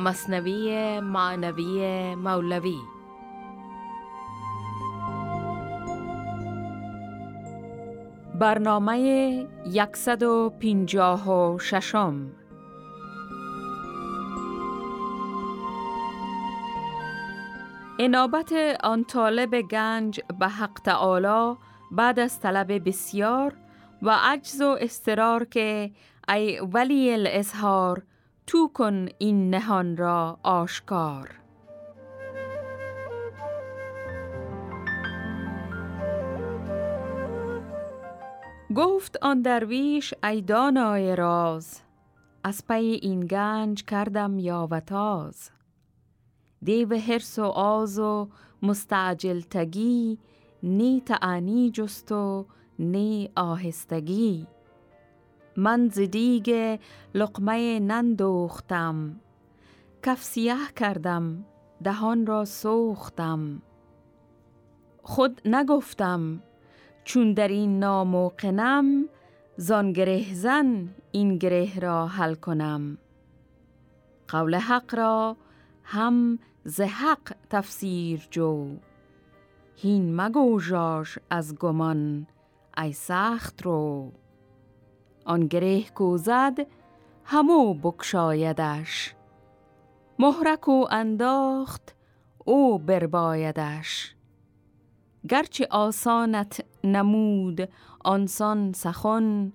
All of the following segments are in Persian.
مصنوی معنوی مولوی. برنامه 156 انابت آن طالب گنج به حق تعالی بعد از طلب بسیار و عجز و استرار که ای ولی الاظهار تو کن این نهان را آشکار. گفت آن درویش ای دانای راز از پی این گنج کردم یاوتاز دیو حرس و آز و مستعجل تگی نی تعنی جست و نی آهستگی. من زدیگ لقمه نندوختم کف سیاه کردم دهان را سوختم. خود نگفتم چون در این ناموقنم زان گره زن این گره را حل کنم. قول حق را هم ز حق تفسیر جو. هین مگو از گمان ای سخت رو. آن گره کو زد همو بکشایدش. مهرک و انداخت او بربایدش. گرچه آسانت نمود آنسان سخن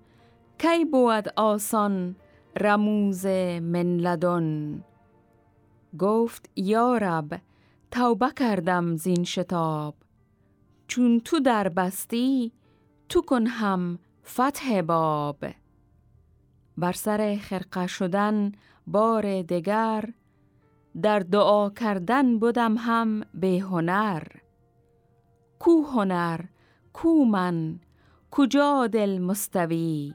کی بود آسان رموز من لدن؟ گفت یارب توبه کردم زین شتاب. چون تو در بستی تو کن هم فتح باب. بر سر خرقه شدن بار دگر در دعا کردن بودم هم به هنر. کو هنر کو من کجا دل مستوی؟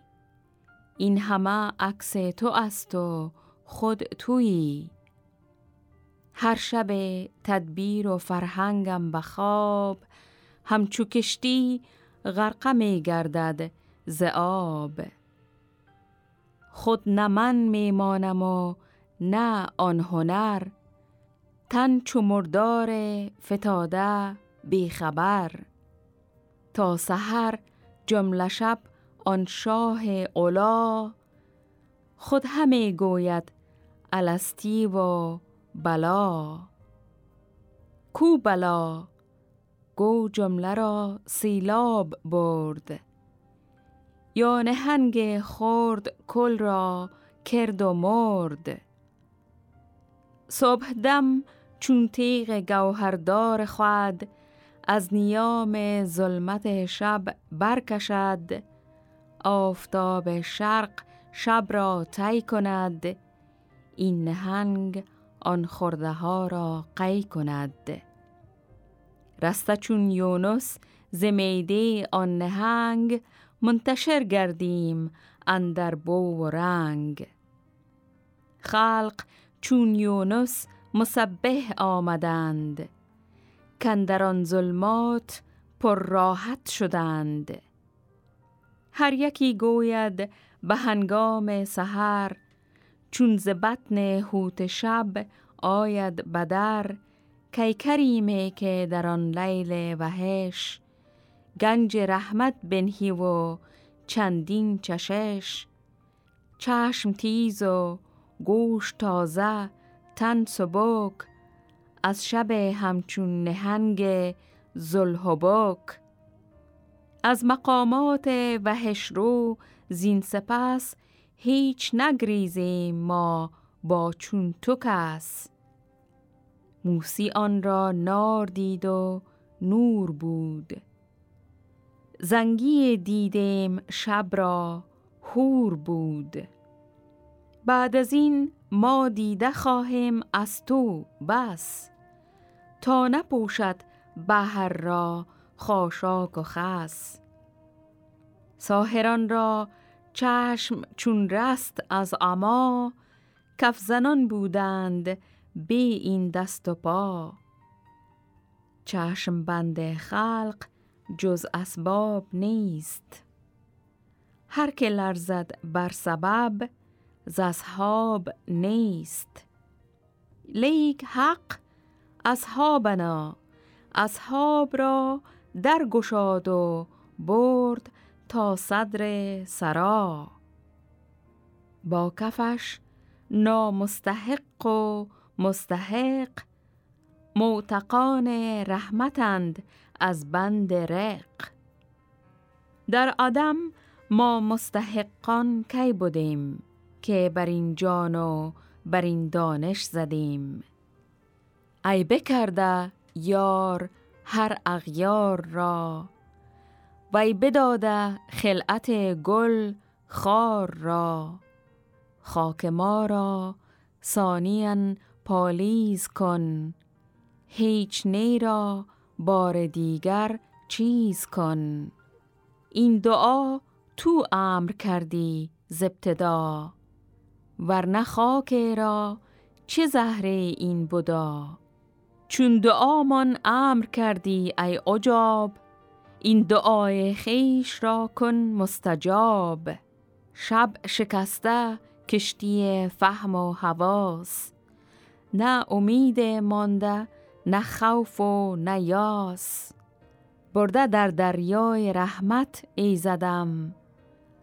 این همه عکس تو است و خود تویی. هر شب تدبیر و فرهنگم به خواب همچو کشتی غرقه می گردد ز آب. خود نه من می مانم و نه آن هنر. تن چو مردار فتاده خبر. تا سحر جمله شب آن شاه اولا خود همه گوید الستی و بلا. کو بلا؟ گو جمله را سیلاب برد. یا نهنگ خورد کل را کرد و مرد. صبح دم چون تیغ گوهردار خود از نیام ظلمت شب برکشد. آفتاب شرق شب را طی کند این نهنگ آن خورده ها را قی کند. رسته چون یونس زمیده آن نهنگ منتشر گردیم اندر بو و رنگ. خلق چون یونس مسبه آمدند کندران ظلمات پر راحت شدند. هر یکی گوید به هنگام سحر چون ز بطن هوت شب آید بدر کی کریمه که در آن لیل وحش گنج رحمت بنهی و چندین چشش. چشم تیز و گوش تازه تن سبک. از شب همچون نهنگ زلحبک از مقامات وحش رو زین سپس هیچ نگریزیم ما با چون تو کس. موسی آن را نار دید و نور بود. زنگی دیدیم شب را هور بود. بعد از این ما دیده خواهیم از تو بس. تا نپوشد بحر را خاشاک و خس. ساهران را چشم چون رست از اما کف زنان بودند بی این دست و پا. چشم بند خلق جز اسباب نیست. هر که لرزد بر سبب ز اصحاب نیست. لیک حق اصحابنا اصحاب را درگشاد و برد تا صدر سرا. با کفش نامستحق و مستحق موتقان رحمتند از بند رق. در آدم ما مستحقان کی بودیم که بر این جان و بر این دانش زدیم؟ ای بکرده یار هر اغیار را وی بداده خلعت گل خار را. خاک ما را ثانیا پالیز کن هیچ نی را بار دیگر چیز کن. این دعا تو امر کردی زبتدا ورنه خاک را چه زهره این بودا چون دعامان امر کردی ای عجاب این دعای خیش را کن مستجاب. شب شکسته کشتی فهم و حواس نه امید مانده نه خوف و نه یاس. برده در دریای رحمت ایزدم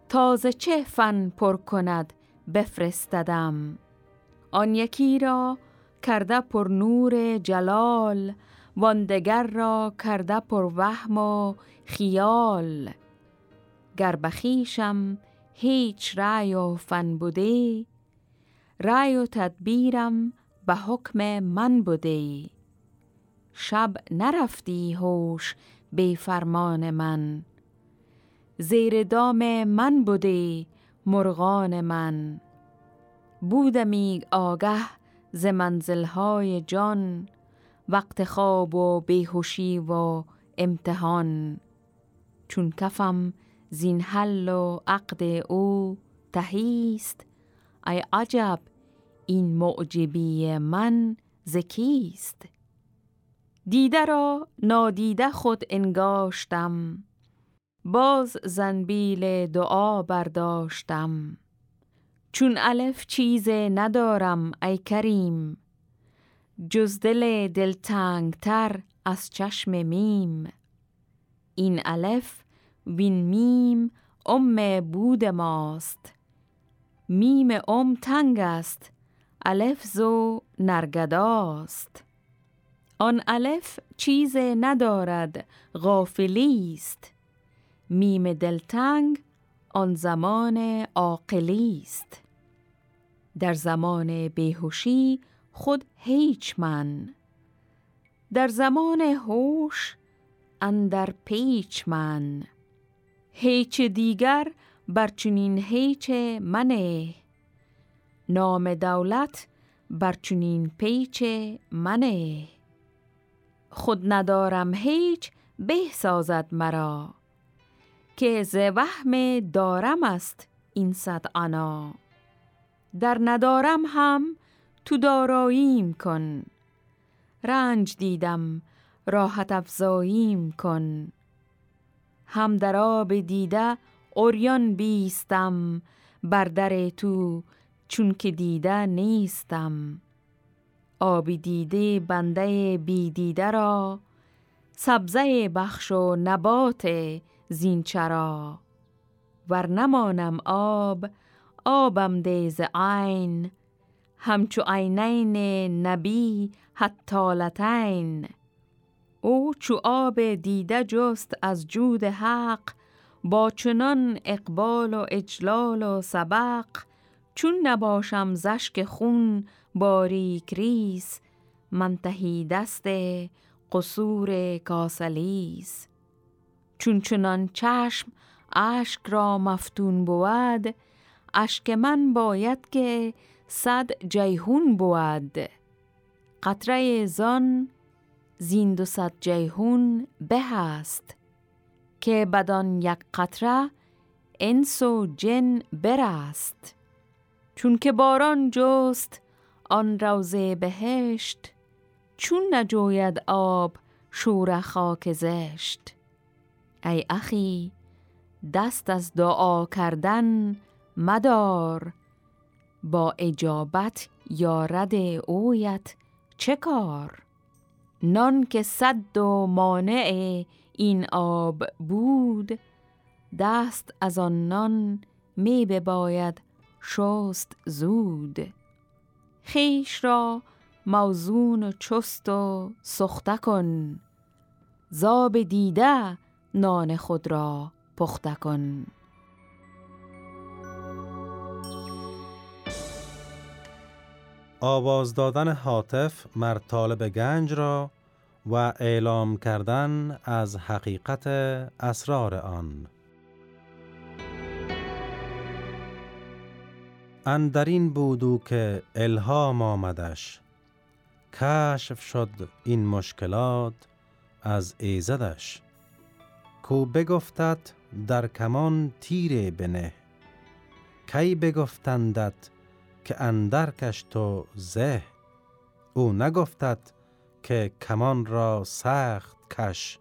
تازه چه فن پر کند بفرستدم. آن یکی را کرده پر نور جلال واندگر را کرده پر وهم و خیال. گر بخیشم هیچ رای و فن بوده رای و تدبیرم به حکم من بوده شب نرفتی هوش بی فرمان من. زیر دام من بوده مرغان من. بودمی آگه ز منزلهای جان وقت خواب و بیهوشی و امتحان. چون کفم زین حل و عقد او تهیست ای عجب این معجبی من زکیست دیده را نادیده خود انگاشتم. باز زنبیل دعا برداشتم. چون الف چیز ندارم ای کریم. جز دل دلتنگ تر از چشم میم. این الف وین میم ام بود ماست. میم ام تنگ است. الف زو نرگداست. آن الف چیز ندارد غافلی است. میم دلتنگ آن زمان عاقلی است. در زمان بیهوشی خود هیچ من. در زمان هوش اندر پیچ من. هیچ دیگر بر چنین هیچ منه. نام دولت بر چنین پیچ منه. خود ندارم هیچ به سازد مرا. که ز وهم دارم است این صد انا در ندارم هم تو داراییم کن. رنج دیدم راحت افزاییم کن. هم در آب دیده اوریان بیستم بر در تو چون که دیده نیستم. آبی دیده بنده بی دیده را سبزه بخش و نبات زین چرا. ور نمانم آب آبم دیز عین همچو عینین نبی حتالتین او چو آب دیده جست از جود حق با چنان اقبال و اجلال و سبق چون نباشم زشک خون باریک ریس منتهی دست قصور کاسلیس. چون چنان چشم اشک را مفتون بود اشک من باید که صد جیهون بود. قطره زان زیند و صد جیهون به است که بدان یک قطره انس و جن برست چون که باران جست آن روزه بهشت چون نجوید آب شور خاک زشت. ای اخی دست از دعا کردن مدار با اجابت یا رد اویت چه کار؟ نان که صد و مانع این آب بود دست از آن نان می بباید شست زود. خیش را موزون و چست و سخته کن. زاب دیده نان خود را پخته کن. آواز دادن حاطف مر طالب گنج را و اعلام کردن از حقیقت اسرار آن. اندرین بودو که الهام آمدش. کشف شد این مشکلات از ایزدش. کو بگفتد در کمان تیره بنه. کی بگفتندت که اندرکش تو زه؟ او نگفتد که کمان را سخت کش.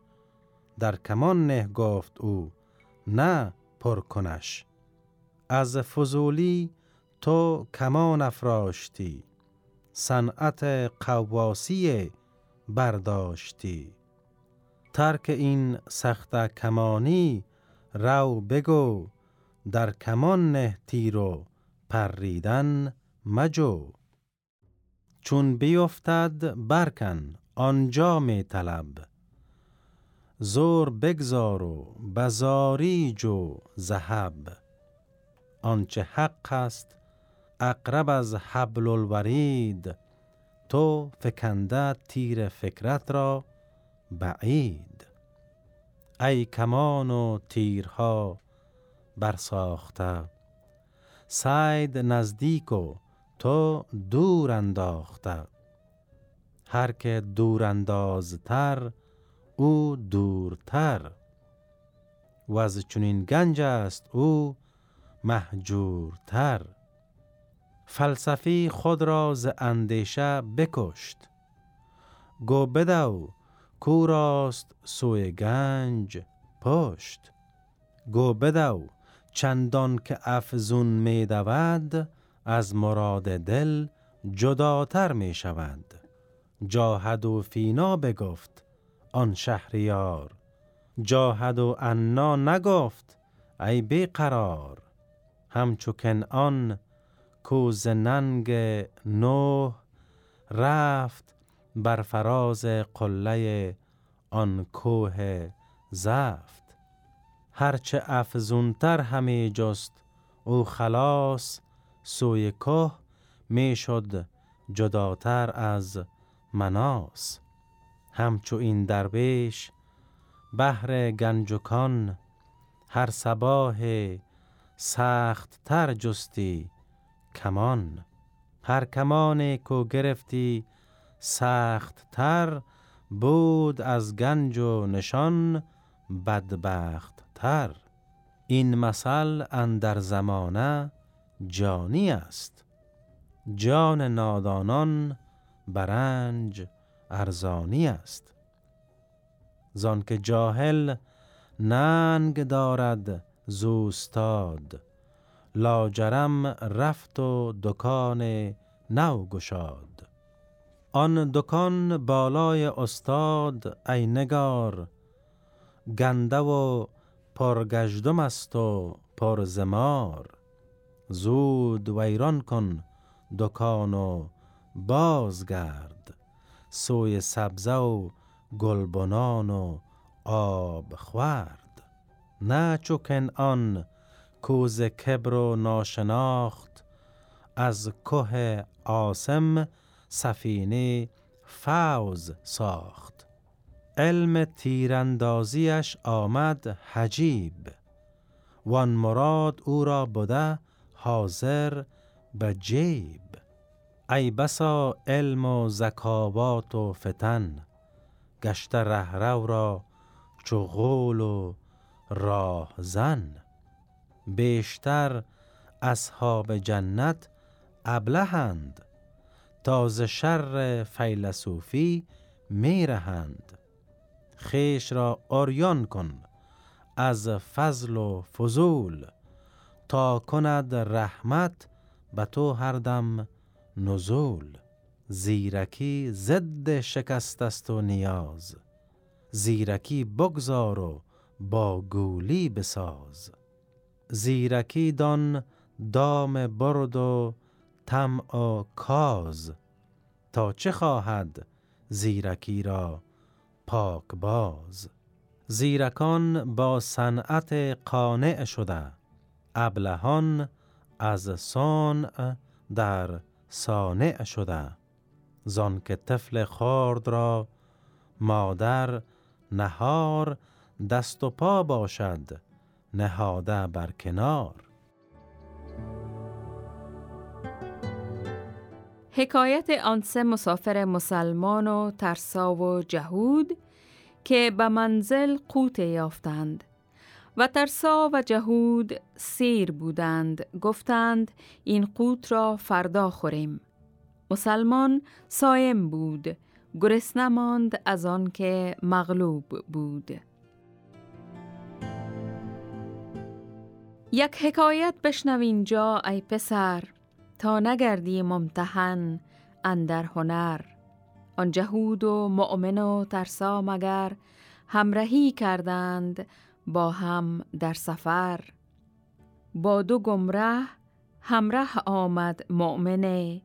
در کمان نه گفت او نه پر کنش. از فضولی تو کمان افراشتی صنعت قواسی برداشتی. ترک این سخت کمانی رو بگو در کمان نه تیر پریدن مجو. چون بیفتد برکن آنجا می طلب. زور بگذار و بزاری جو زهب آنچه حق است اقرب از حبل الورید تو فکنده تیر فکرت را بعید. ای کمان و تیرها برساخته. سید نزدیک و تو دور انداخته. هر که دور اندازتر او دورتر. و از چنین گنج است او محجورتر فلسفی خود را ز اندیشه بکشت. گو بدو کو راست سوی گنج پشت. گو بدو چندان که افزون می دود از مراد دل جداتر می شود. جاهد و فینا بگفت آن شهریار. جاهد و انا نگفت ای بیقرار. همچو آن کوز ننگ نوح رفت بر فراز قله آن کوه زفت. هرچه افزونتر همی جست او خلاص سوی که می‌شد جداتر از مناس همچو این درویش بهر گنجکان هر صباح سخت تر جستی کمان. هر کمان کو گرفتی سخت تر بود از گنج و نشان بدبخت تر این مثل اندر زمانه جانی است. جان نادانان برنج ارزانی است. زان که جاهل ننگ دارد زوستاد. لاجرم رفت و دکان نو گشاد. آن دکان بالای استاد ای نگار گنده و پرگشدم است و پرزمار. زود ویران کن دکان و بازگرد سوی سبزه و گلبنان و آب خورد. نه چوکن آن کوز کبر و ناشناخت. از که آسم سفینه فوز ساخت. علم تیراندازیش آمد حجیب. وان مراد او را بوده حاضر به جیب. ای بسا علم و زکاوات و فتن گشت رهرو را چو غول و راه زن بیشتر اصحاب جنت ابلهند تاز شر فیلسوفی میرهند. خیش را آریان کن از فضل و فضول تا کند رحمت به تو هر دم نزول. زیرکی ضد شکست است و نیاز زیرکی بگذار و با گولی بساز. زیرکی دان دام برد و طمع و کاز. تا چه خواهد زیرکی را پاک باز؟ زیرکان با صنعت قانع شده ابلهان از صنع در صانع شده. زان که طفل خارد را مادر نهار دست و پا باشد نهاده بر کنار. حکایت آن سه مسافر مسلمان و ترسا و جهود که به منزل قوت یافتند و ترسا و جهود سیر بودند گفتند این قوت را فردا خوریم. مسلمان سایم بود گرس نماند از آن که مغلوب بود. یک حکایت بشنو جا ای پسر تا نگردی ممتحن اندر هنر. آن جهود و مؤمن و ترسا مگر همراهی کردند با هم در سفر. با دو گمره همراه آمد مؤمنه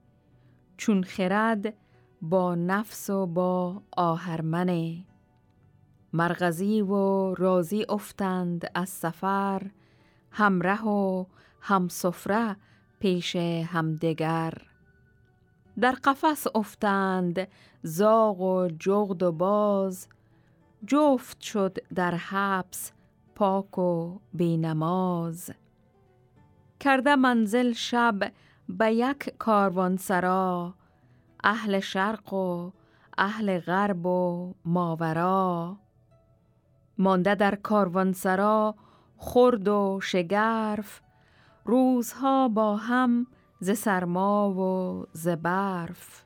چون خرد با نفس و با آهرمنه مرغزی و رازی افتند از سفر همره و همسفره پیش همدگر در قفس افتند زاغ و جغد و باز. جفت شد در حبس پاک و بینماز. کرده منزل شب به یک سرا اهل شرق و اهل غرب و ماورا. مانده در سرا خرد و شگرف روزها با هم ز سرما و ز برف.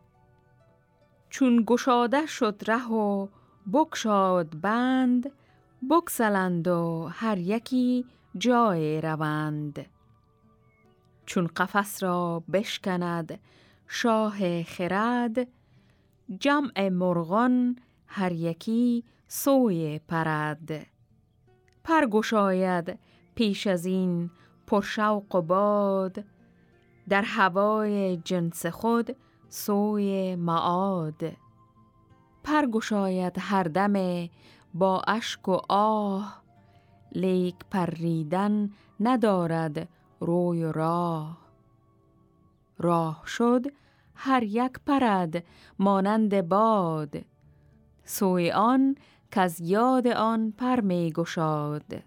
چون گشاده شد ره و بکشاد بند بکسلند و هر یکی جای روند. چون قفس را بشکند شاه خرد جمع مرغان هر یکی سوی پرد. پرگشاید پیش از این پرشوق و باد. در هوای جنس خود سوی معاد. پرگشاید هر دم با اشک و آه. لیک پریدن ندارد روی و راه. راه شد هر یک پرد مانند باد. سوی آن که از یاد آن پر می گشاد.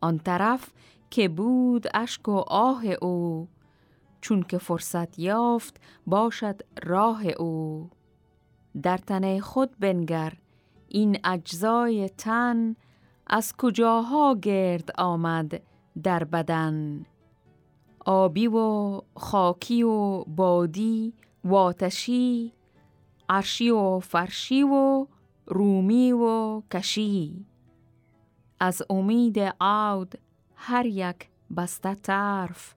آن طرف که بود اشک و آه او چون که فرصت یافت باشد راه او. در تن خود بنگر این اجزای تن از کجاها گرد آمد در بدن؟ آبی و خاکی و بادی و آتشی عرشی و فرشی و رومی و کشی از امید عود هر یک بسته طرف.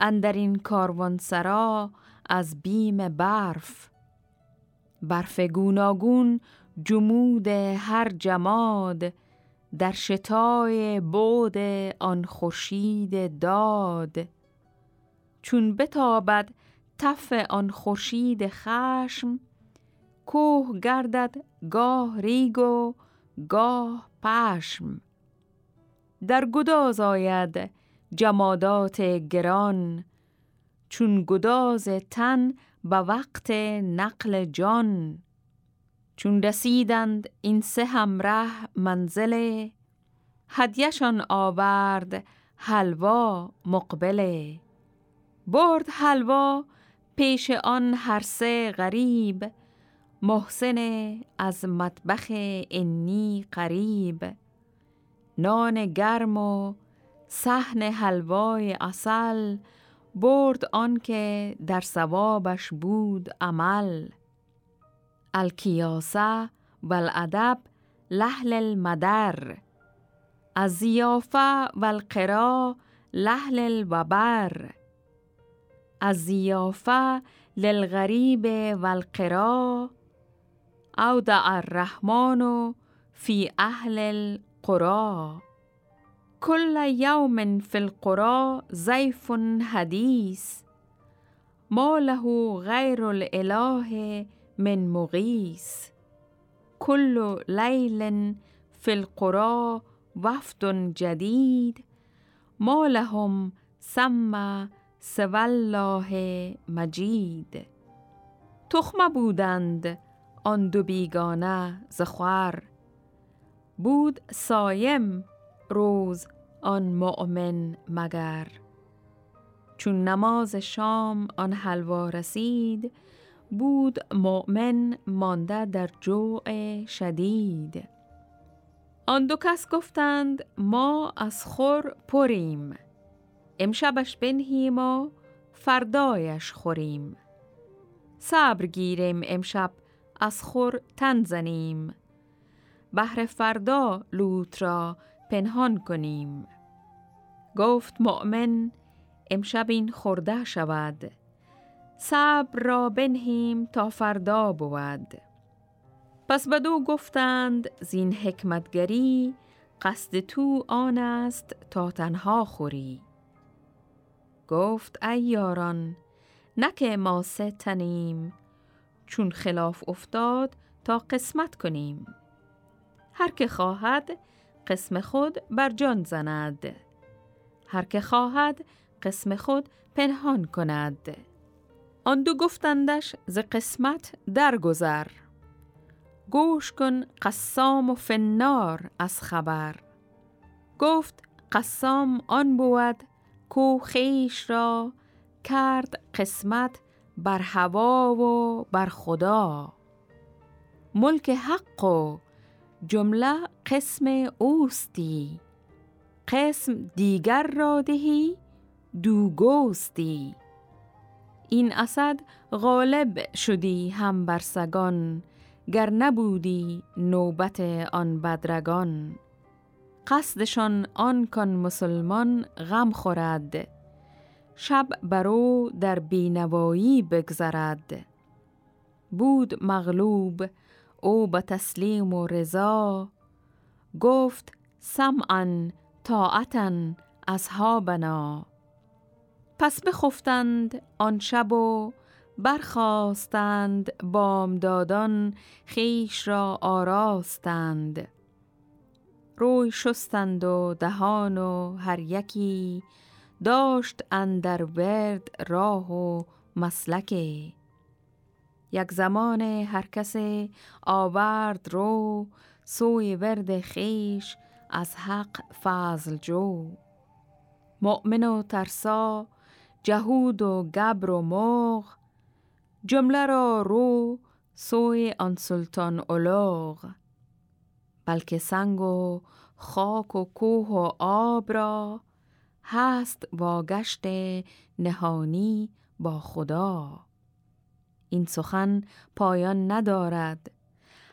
اندر این سرا از بیم برف. برف گوناگون جمود هر جماد. در شتای بود آن خورشید داد. چون بتابد تف آن خورشید خشم کوه گردد گاه ریگ و گاه پشم. در گداز آید جمادات گران چون گداز تن به وقت نقل جان. چون رسیدند این سه همره منزل هدیشان آورد حلوا مقبله برد حلوا پیش آن هر سه غریب محسن از مطبخ انی قریب. نان گرم و صحن حلوای اصل برد آنکه در ثوابش بود عمل. الکیاسه و الادب لحل المدر. از زیافه و القرا لحل الوبر. از زیافه للغریب والقرا أودع الرحمن في أهل القرى. كل يوم في القرى زيف حديث. ما له غير الإله من مغيث. كل ليل في القرى وفد جديد. ما لهم سمى سوى الله مجيد. تخمة بودند آن دو بیگانه زخور بود سایم روز آن مؤمن مگر. چون نماز شام آن حلوا رسید بود مؤمن مانده در جوع شدید. آن دو کس گفتند ما از خور پریم. امشبش بنهیم و فردایش خوریم. صبر گیریم امشب از خور تن زنیم. بهر فردا لوت را پنهان کنیم. گفت مؤمن امشب این خورده شود. صبر را بنهیم تا فردا بود. پس بدو گفتند زین حکمتگری قصد تو آن است تا تنها خوری. گفت ای یاران نکه ما سه تنیم. چون خلاف افتاد تا قسمت کنیم. هر که خواهد قسم خود بر جان زند. هر که خواهد قسم خود پنهان کند. آن دو گفتندش ز قسمت درگذر. گوش کن قسام و فنار از خبر. گفت قسام آن بود کو خیش را کرد قسمت بر هوا و بر خدا. ملک حق و جمله قسم اوستی. قسم دیگر را دهی دو گوستی. این اسد غالب شدی هم بر سگان گر نبودی نوبت آن بدرگان. قصدشان آن کن مسلمان غم خورد شب برو در بینوایی بگذرد. بود مغلوب او به تسلیم و رضا. گفت سمعا طاعتا اصحابنا. پس بخفتند آن شب و برخواستند بامدادان خیش را آراستند. روی شستند و دهان و هر یکی داشت اندر ورد راه و مسلکی یک زمان هر کس آورد رو سوی ورد خیش از حق فضل جو. مؤمن و ترسا جهود و گبر و مغ جمله را رو سوی آن سلطان اولوغ. بلکه سنگ و خاک و کوه و آب را هست واگشت نهانی با خدا. این سخن پایان ندارد.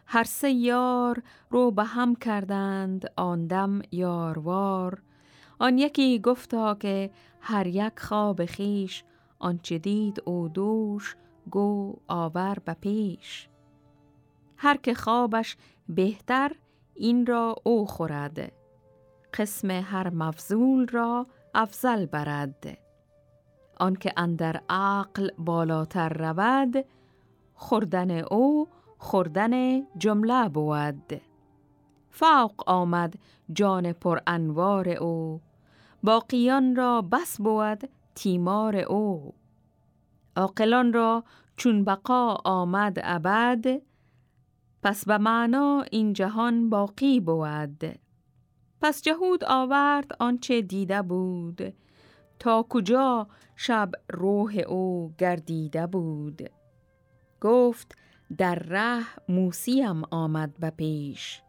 هر سه یار رو به هم کردند آن دم یاروار. آن یکی گفتا که هر یک خواب خیش آنچه دید او دوش گو آور به پیش. هر که خوابش بهتر این را او خورد. قسم هر مفضول را افضل برد. آنکه اندر عقل بالاتر رود خوردن او خوردن جمله بود. فوق آمد جان پر انوار او باقیان را بس بود تیمار او. عاقلان را چون بقا آمد ابد پس به معنا این جهان باقی بود. پس جهود آورد آنچه دیده بود. تا کجا شب روح او گردیده بود؟ گفت در ره موسیم آمد به پیش.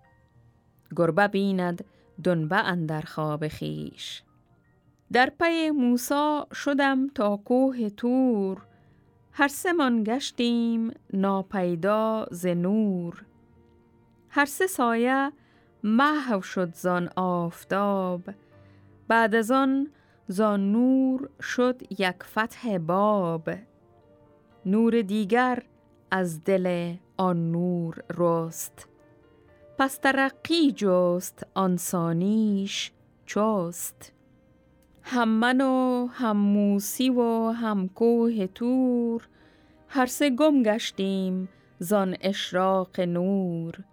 گربه بیند دنبه اندر خواب خیش در پی موسا شدم تا کوه تور. هر سمان گشتیم ناپیدا ز نور. هر سه سایه محو شد زان آفتاب. بعد از آن زان نور شد یک فتح باب. نور دیگر از دل آن نور رست. پس ترقی جست آنسانیش چست. هم من و هم موسی و هم کوه تور هر سه گم گشتیم زان اشراق نور.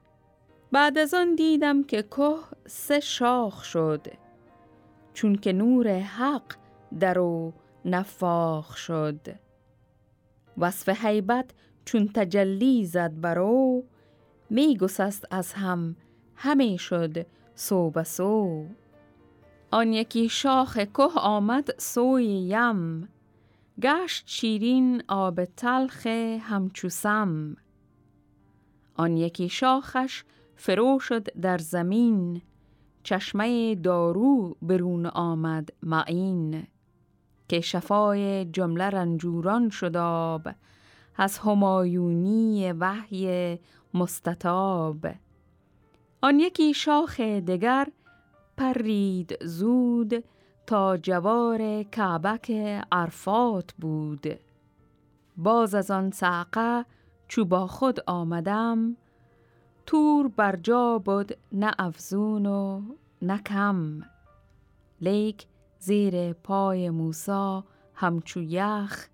بعد از آن دیدم که که سه شاخ شد چون که نور حق در او نفاخ شد. وصف حیبت چون تجلی زد برو می گسست از هم همه شد سو به سو. آن یکی شاخ که آمد سوی یم گشت شیرین آب تلخ همچوسم آن یکی شاخش فرو شد در زمین. چشمه دارو برون آمد معین. که شفای جمله رنجوران شد آب از همایونی وحی مستطاب. آن یکی شاخ دگر پرید زود تا جوار کعبک عرفات بود. باز از آن سعقه چو با خود آمدم. تور بر جا بود نه افزون و نه کم. لیک زیر پای موسا همچو یخ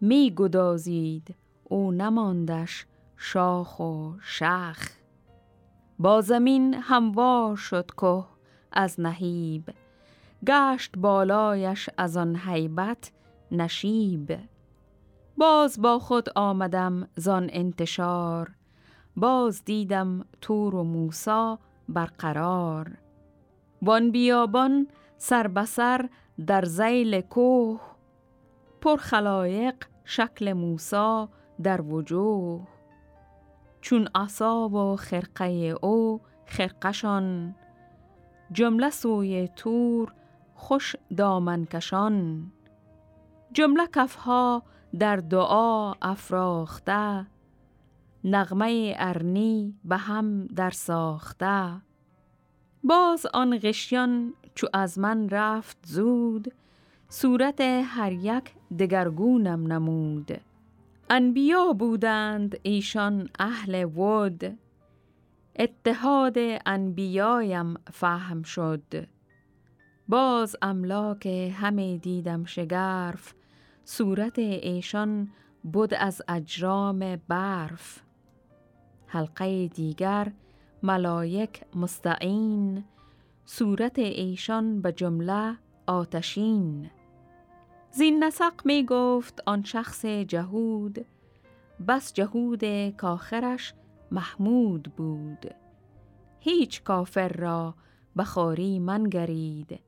می گدازید او نماندش شاخ و شخ. با زمین هموار شد که از نهیب گشت بالایش از آن حیبت نشیب. باز با خود آمدم زان انتشار باز دیدم تور و موسا برقرار. وان بیابان سر بسر در زیل کوه پر خلایق شکل موسا در وجوه. چون عصا و خرقه او خرقشان جمله سوی تور خوش دامن کشان. جمله کفها در دعا افراخته نغمه ارنی به هم در ساخته. باز آن غشیان چو از من رفت زود صورت هر یک دگرگونم نمود. انبیا بودند ایشان اهل ود. اتحاد انبیایم فهم شد. باز املاک همه دیدم شگرف صورت ایشان بود از اجرام برف. حلقه دیگر ملایک مستعین صورت ایشان به جمله آتشین. زین نسق می گفت آن شخص جهود بس جهود کاخرش محمود بود. هیچ کافر را بخاری من گرید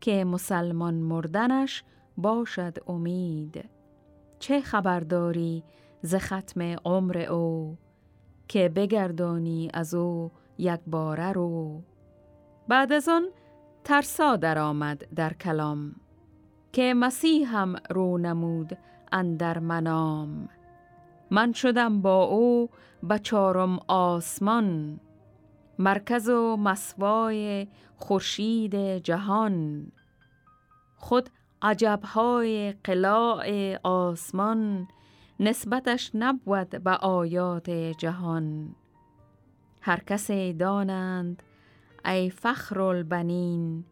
که مسلمان مردنش باشد امید. چه خبرداری ز ختم عمر او؟ که بگردانی از او یک باره رو. بعد از آن ترسا آمد در کلام که مسیح هم رو نمود اندر منام من شدم با او به چارم آسمان مرکز و مسوای خورشید جهان. خود عجبهای قلاع آسمان نسبتش نبود به آیات جهان. هر کسی دانند ای فخر البنین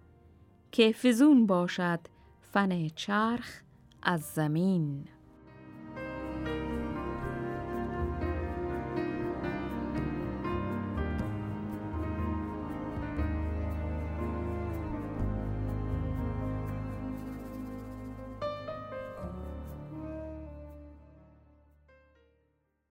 که فزون باشد فن چرخ از زمین.